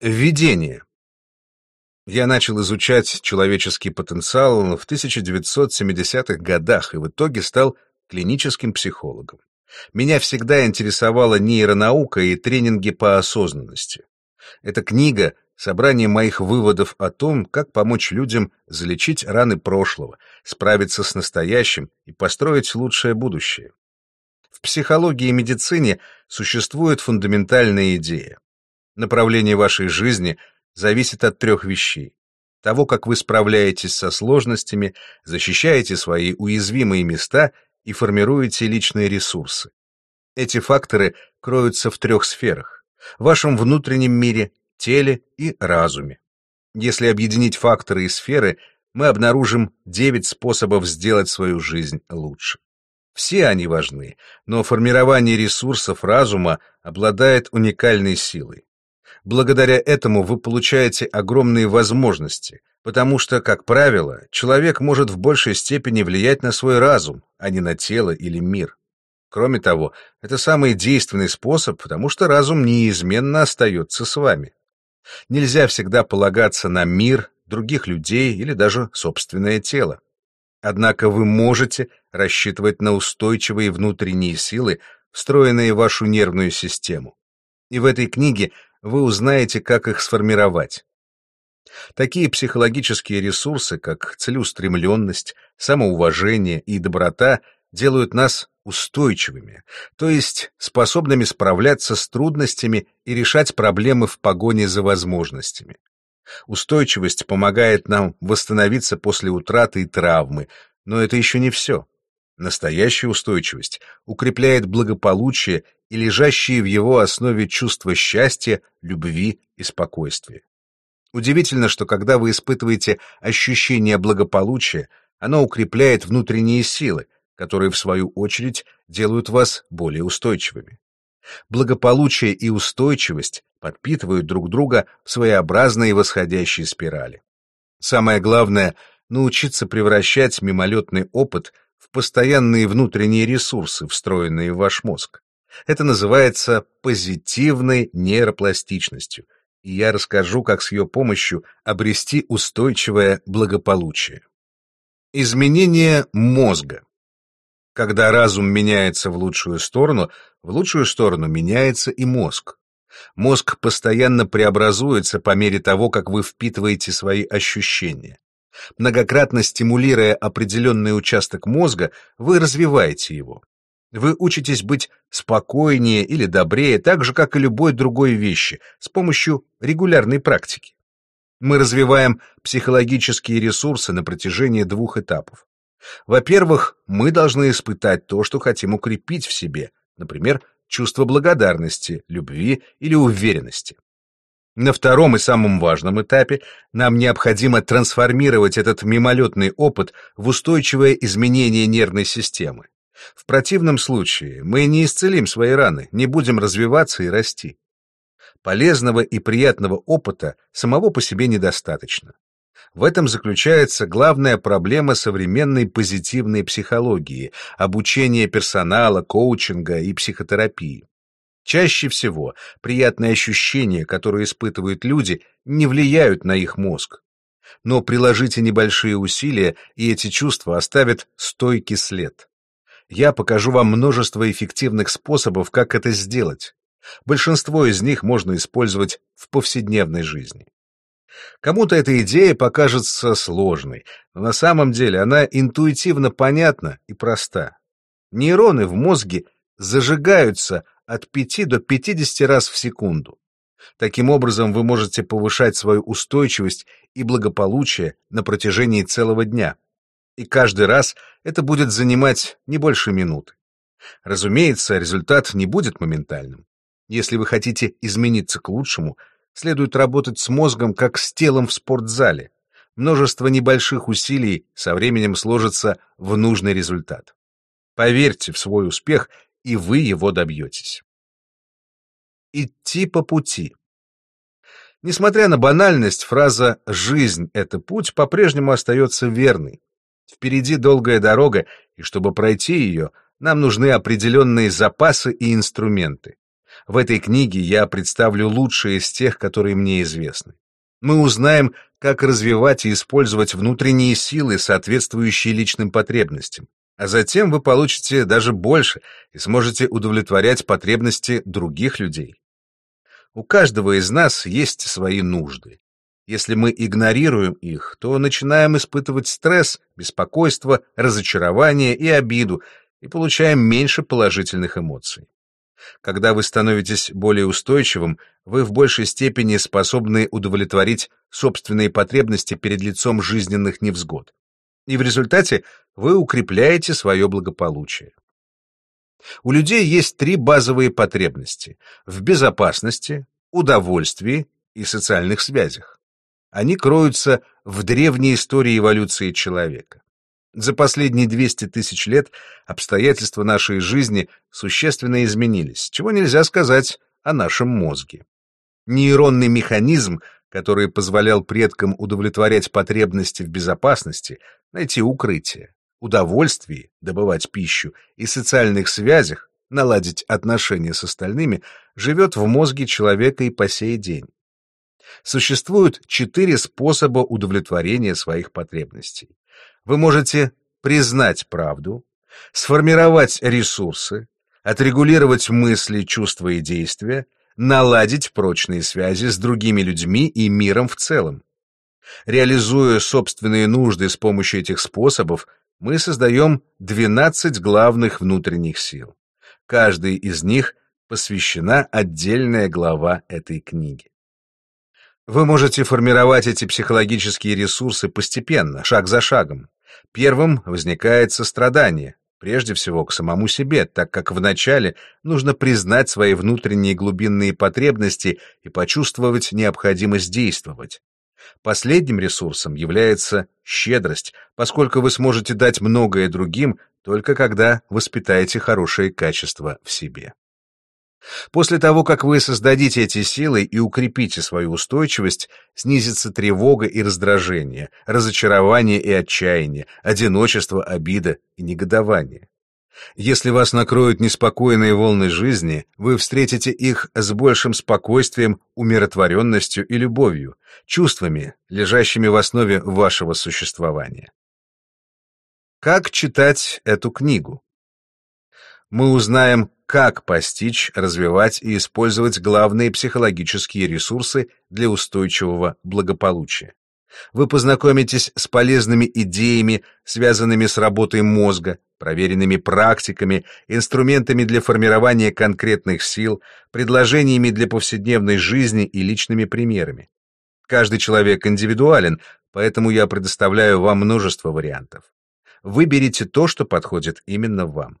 Введение. Я начал изучать человеческий потенциал в 1970-х годах и в итоге стал клиническим психологом. Меня всегда интересовала нейронаука и тренинги по осознанности. Эта книга — собрание моих выводов о том, как помочь людям залечить раны прошлого, справиться с настоящим и построить лучшее будущее. В психологии и медицине существует фундаментальная идея. Направление вашей жизни зависит от трех вещей. Того, как вы справляетесь со сложностями, защищаете свои уязвимые места и формируете личные ресурсы. Эти факторы кроются в трех сферах – вашем внутреннем мире, теле и разуме. Если объединить факторы и сферы, мы обнаружим девять способов сделать свою жизнь лучше. Все они важны, но формирование ресурсов разума обладает уникальной силой. Благодаря этому вы получаете огромные возможности, потому что, как правило, человек может в большей степени влиять на свой разум, а не на тело или мир. Кроме того, это самый действенный способ, потому что разум неизменно остается с вами. Нельзя всегда полагаться на мир, других людей или даже собственное тело. Однако вы можете рассчитывать на устойчивые внутренние силы, встроенные в вашу нервную систему. И в этой книге вы узнаете, как их сформировать. Такие психологические ресурсы, как целеустремленность, самоуважение и доброта, делают нас устойчивыми, то есть способными справляться с трудностями и решать проблемы в погоне за возможностями. Устойчивость помогает нам восстановиться после утраты и травмы, но это еще не все. Настоящая устойчивость укрепляет благополучие и лежащие в его основе чувства счастья, любви и спокойствия. Удивительно, что когда вы испытываете ощущение благополучия, оно укрепляет внутренние силы, которые, в свою очередь, делают вас более устойчивыми. Благополучие и устойчивость подпитывают друг друга в своеобразные восходящие спирали. Самое главное — научиться превращать мимолетный опыт в постоянные внутренние ресурсы, встроенные в ваш мозг. Это называется позитивной нейропластичностью, и я расскажу, как с ее помощью обрести устойчивое благополучие. Изменение мозга. Когда разум меняется в лучшую сторону, в лучшую сторону меняется и мозг. Мозг постоянно преобразуется по мере того, как вы впитываете свои ощущения. Многократно стимулируя определенный участок мозга, вы развиваете его. Вы учитесь быть спокойнее или добрее, так же, как и любой другой вещи, с помощью регулярной практики. Мы развиваем психологические ресурсы на протяжении двух этапов. Во-первых, мы должны испытать то, что хотим укрепить в себе, например, чувство благодарности, любви или уверенности. На втором и самом важном этапе нам необходимо трансформировать этот мимолетный опыт в устойчивое изменение нервной системы. В противном случае мы не исцелим свои раны, не будем развиваться и расти. Полезного и приятного опыта самого по себе недостаточно. В этом заключается главная проблема современной позитивной психологии, обучения персонала, коучинга и психотерапии. Чаще всего приятные ощущения, которые испытывают люди, не влияют на их мозг. Но приложите небольшие усилия, и эти чувства оставят стойкий след. Я покажу вам множество эффективных способов, как это сделать. Большинство из них можно использовать в повседневной жизни. Кому-то эта идея покажется сложной, но на самом деле она интуитивно понятна и проста. Нейроны в мозге зажигаются от 5 до 50 раз в секунду. Таким образом, вы можете повышать свою устойчивость и благополучие на протяжении целого дня и каждый раз это будет занимать не больше минуты. Разумеется, результат не будет моментальным. Если вы хотите измениться к лучшему, следует работать с мозгом как с телом в спортзале. Множество небольших усилий со временем сложится в нужный результат. Поверьте в свой успех, и вы его добьетесь. Идти по пути. Несмотря на банальность, фраза «жизнь — это путь» по-прежнему остается верной. Впереди долгая дорога, и чтобы пройти ее, нам нужны определенные запасы и инструменты. В этой книге я представлю лучшие из тех, которые мне известны. Мы узнаем, как развивать и использовать внутренние силы, соответствующие личным потребностям. А затем вы получите даже больше и сможете удовлетворять потребности других людей. У каждого из нас есть свои нужды. Если мы игнорируем их, то начинаем испытывать стресс, беспокойство, разочарование и обиду и получаем меньше положительных эмоций. Когда вы становитесь более устойчивым, вы в большей степени способны удовлетворить собственные потребности перед лицом жизненных невзгод. И в результате вы укрепляете свое благополучие. У людей есть три базовые потребности – в безопасности, удовольствии и социальных связях. Они кроются в древней истории эволюции человека. За последние 200 тысяч лет обстоятельства нашей жизни существенно изменились, чего нельзя сказать о нашем мозге. Нейронный механизм, который позволял предкам удовлетворять потребности в безопасности, найти укрытие, удовольствии, добывать пищу и социальных связях, наладить отношения с остальными, живет в мозге человека и по сей день. Существуют четыре способа удовлетворения своих потребностей. Вы можете признать правду, сформировать ресурсы, отрегулировать мысли, чувства и действия, наладить прочные связи с другими людьми и миром в целом. Реализуя собственные нужды с помощью этих способов, мы создаем 12 главных внутренних сил. Каждой из них посвящена отдельная глава этой книги. Вы можете формировать эти психологические ресурсы постепенно, шаг за шагом. Первым возникает сострадание, прежде всего к самому себе, так как вначале нужно признать свои внутренние глубинные потребности и почувствовать необходимость действовать. Последним ресурсом является щедрость, поскольку вы сможете дать многое другим, только когда воспитаете хорошие качества в себе. После того, как вы создадите эти силы и укрепите свою устойчивость, снизится тревога и раздражение, разочарование и отчаяние, одиночество, обида и негодование. Если вас накроют неспокойные волны жизни, вы встретите их с большим спокойствием, умиротворенностью и любовью, чувствами, лежащими в основе вашего существования. Как читать эту книгу? Мы узнаем, как постичь, развивать и использовать главные психологические ресурсы для устойчивого благополучия. Вы познакомитесь с полезными идеями, связанными с работой мозга, проверенными практиками, инструментами для формирования конкретных сил, предложениями для повседневной жизни и личными примерами. Каждый человек индивидуален, поэтому я предоставляю вам множество вариантов. Выберите то, что подходит именно вам.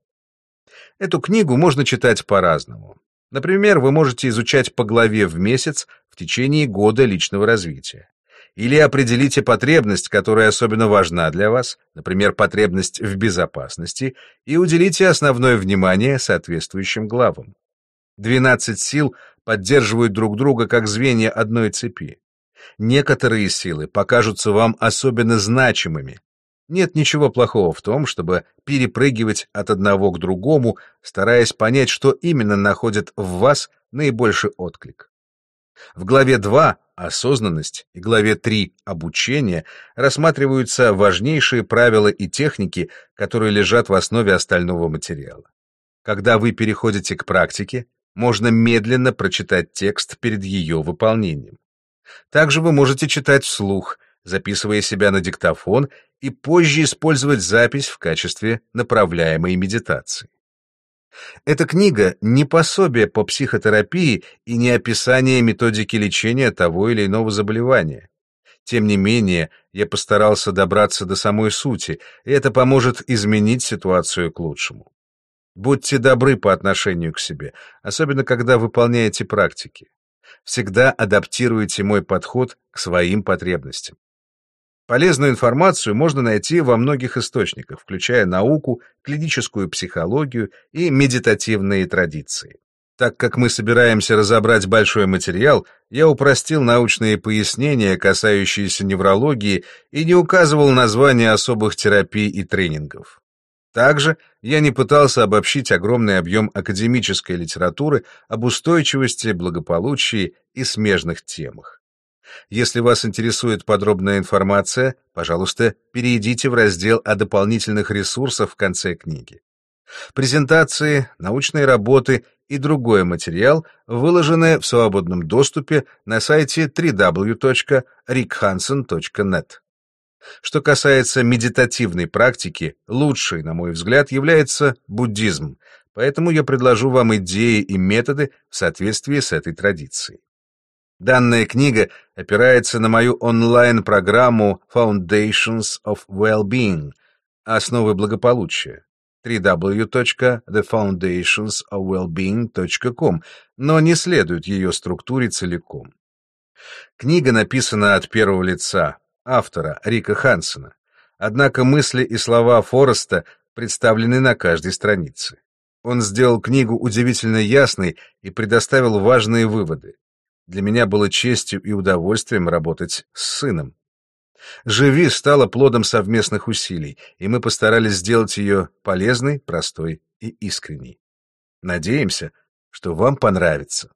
Эту книгу можно читать по-разному. Например, вы можете изучать по главе в месяц в течение года личного развития. Или определите потребность, которая особенно важна для вас, например, потребность в безопасности, и уделите основное внимание соответствующим главам. 12 сил поддерживают друг друга как звенья одной цепи. Некоторые силы покажутся вам особенно значимыми, нет ничего плохого в том, чтобы перепрыгивать от одного к другому, стараясь понять, что именно находит в вас наибольший отклик. В главе 2 «Осознанность» и главе 3 «Обучение» рассматриваются важнейшие правила и техники, которые лежат в основе остального материала. Когда вы переходите к практике, можно медленно прочитать текст перед ее выполнением. Также вы можете читать вслух – записывая себя на диктофон и позже использовать запись в качестве направляемой медитации. Эта книга не пособие по психотерапии и не описание методики лечения того или иного заболевания. Тем не менее, я постарался добраться до самой сути, и это поможет изменить ситуацию к лучшему. Будьте добры по отношению к себе, особенно когда выполняете практики. Всегда адаптируйте мой подход к своим потребностям. Полезную информацию можно найти во многих источниках, включая науку, клиническую психологию и медитативные традиции. Так как мы собираемся разобрать большой материал, я упростил научные пояснения, касающиеся неврологии, и не указывал названия особых терапий и тренингов. Также я не пытался обобщить огромный объем академической литературы об устойчивости, благополучии и смежных темах. Если вас интересует подробная информация, пожалуйста, перейдите в раздел о дополнительных ресурсах в конце книги. Презентации, научные работы и другой материал выложены в свободном доступе на сайте www.rickhansen.net. Что касается медитативной практики, лучшей, на мой взгляд, является буддизм, поэтому я предложу вам идеи и методы в соответствии с этой традицией. Данная книга опирается на мою онлайн-программу Foundations of Well-being «Основы благополучия» www.thefoundationsofwellbeing.com, но не следует ее структуре целиком. Книга написана от первого лица, автора Рика Хансена, однако мысли и слова Фореста представлены на каждой странице. Он сделал книгу удивительно ясной и предоставил важные выводы. Для меня было честью и удовольствием работать с сыном. «Живи» стала плодом совместных усилий, и мы постарались сделать ее полезной, простой и искренней. Надеемся, что вам понравится.